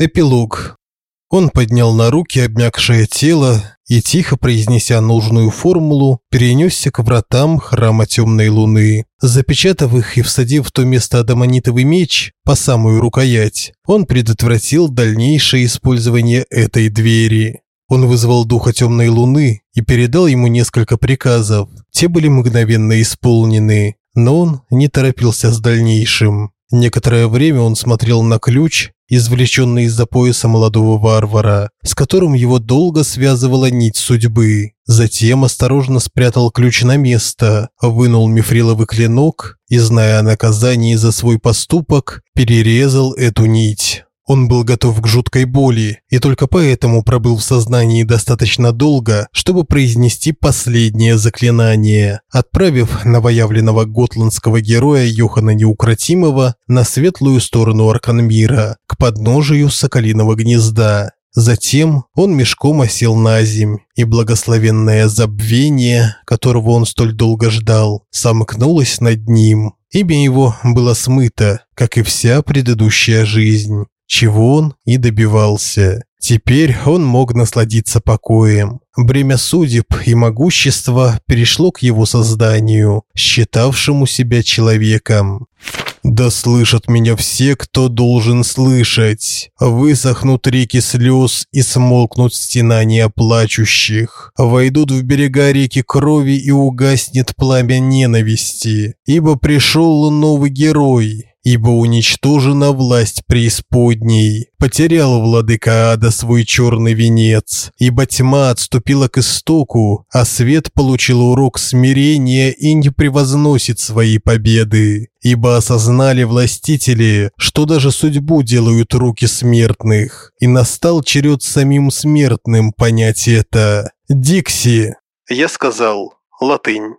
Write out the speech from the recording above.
Эпилог. Он поднял на руки обмякшее тело и, тихо произнеся нужную формулу, перенесся к вратам храма Темной Луны. Запечатав их и всадив в то место адамонитовый меч по самую рукоять, он предотвратил дальнейшее использование этой двери. Он вызвал духа Темной Луны и передал ему несколько приказов. Те были мгновенно исполнены, но он не торопился с дальнейшим. Некоторое время он смотрел на ключ, извлеченный из-за пояса молодого варвара, с которым его долго связывала нить судьбы. Затем осторожно спрятал ключ на место, вынул мифриловый клинок и, зная о наказании за свой поступок, перерезал эту нить. Он был готов к жуткой боли и только поэтому пробыл в сознании достаточно долго, чтобы произнести последнее заклинание, отправив новоявленного готландского героя Йохана Неукротимого на светлую сторону Арканмира, к подножию Соколиного гнезда. Затем он мешком осел на земь, и благословенное забвение, которого он столь долго ждал, сомкнулось над ним. Имя его было смыто, как и вся предыдущая жизнь чего он и добивался. Теперь он мог насладиться покоем. Бремя судеб и могущества перешло к его созданию, считавшему себя человеком. Да слышат меня все, кто должен слышать. Высохнут реки слез и смолкнут стенания плачущих. Войдут в берега реки крови и угаснет пламя ненависти. Ибо пришел новый герой, ибо уничтожена власть преисподней. Потерял владыка ада свой черный венец, ибо тьма отступила к истоку, а свет получил урок смирения и не превозносит свои победы. Ибо осознали властители, что даже судьбу делают руки смертных, и настал черед самим смертным понять это. Дикси, я сказал, латынь.